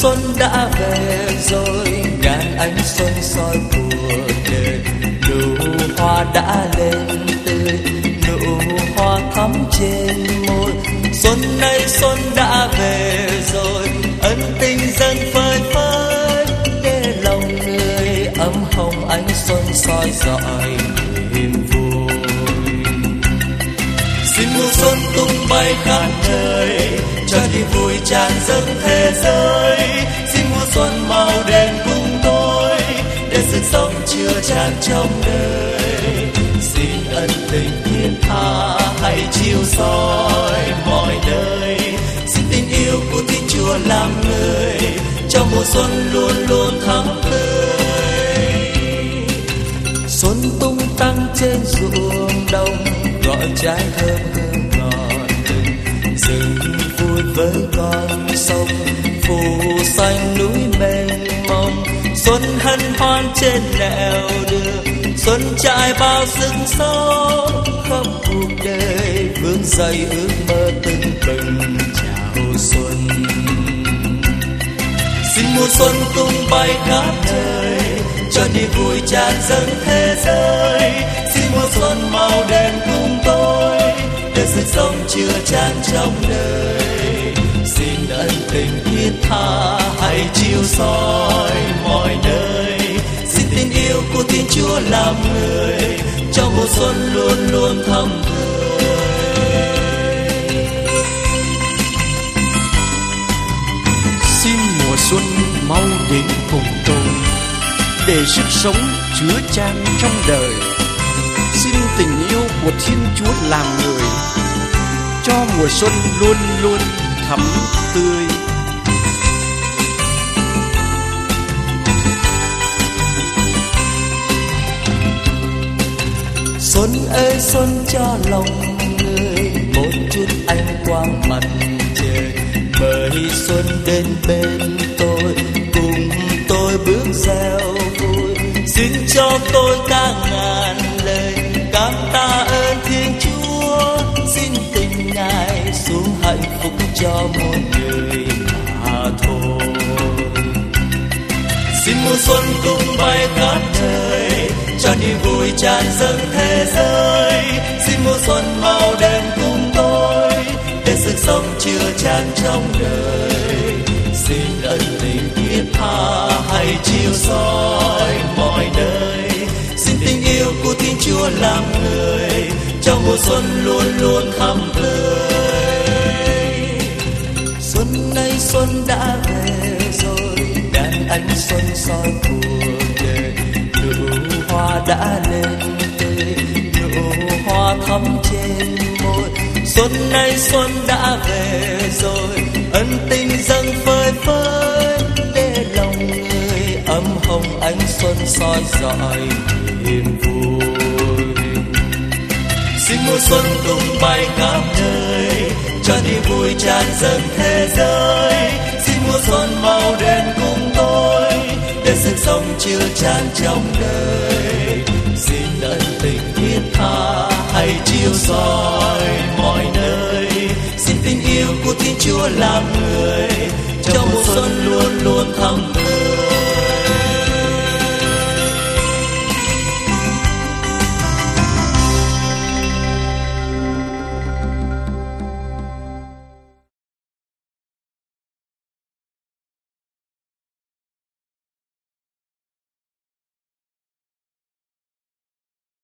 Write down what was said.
xuân đã về rồi ngàn ánh xuân soi cuộc đời nụ hoa đã lên tươi, nụ hoa thắm trên môi. Xuân nay xuân đã về rồi, ân tình dần phơi phới. Để lòng người ấm hồng ánh xuân soi rọi niềm vui. Xin mùa xuân tung bay khắp trời cho đi vui tràn dâng thế giới. Xin mùa xuân màu đen cùng tôi, để sức sống chưa tràn trong đời. Xin ân tình thiên tha, hãy chiếu soi mọi nơi. Xin tình yêu của thiên chúa làm người, cho mùa xuân luôn luôn thắm tươi. Xuân tung tăng trên ruộng đồng gọi trái thơm hương ngọt rừng với con sông, phủ xanh núi mênh mông. Xuân hân hoan trên nẻo đường, xuân trải bao sức sống khắp cuộc đời. Vương dậy ước mơ tưng từng chào xuân. Xin mùa xuân tung bay khắp trời cho niềm vui tràn dâng thế giới. Xin mùa xuân màu đen cùng tôi, để sức sống chưa tràn trong đời tha, hãy chiếu soi mọi nơi. Xin tình yêu của thiên chúa làm người, cho mùa xuân luôn luôn thắm xin mùa xuân mau đến cùng tôi, để sức sống chứa chan trong đời. Xin tình yêu của thiên chúa làm người, cho mùa xuân luôn luôn thắm tươi. Xuân ơi, xuân cho lòng người. Một chút ánh quang mặt trời. Mời xuân đến bên tôi, cùng tôi bước gieo vui. Xin cho tôi ca ngàn lời cảm tạ ơn thiên chúa. Xin tình ngài xuống hạnh phúc cho mỗi người mà thôi. Xin mùa xuân cùng bay khắp trời cho niềm vui tràn dâng thế giới. Xin mùa xuân màu đen cùng tôi. Để sức sống chưa tràn trong đời. Xin ân tình thiết tha hãy chiếu soi mọi nơi. Xin tình yêu của thiên chúa làm người. Cho mùa xuân luôn luôn thắm tươi. Xuân nay xuân đã về rồi. Đàn ánh xuân soi cùng đã lên nụ hoa thắm trên môi. Xuân nay xuân đã về rồi, ân tình dâng phơi phới, để lòng người ấm hồng ánh xuân soi rọi niềm vui. Xin mùa xuân tung bay khắp nơi, cho niềm vui tràn dâng thế giới. Xin mùa xuân màu đen cùng tôi, để sức sống chưa tràn trong đời xin ân tình thiết tha hãy chiếu soi mọi nơi. Xin tình yêu của thiên chúa làm người, trong mùa xuân luôn luôn thắm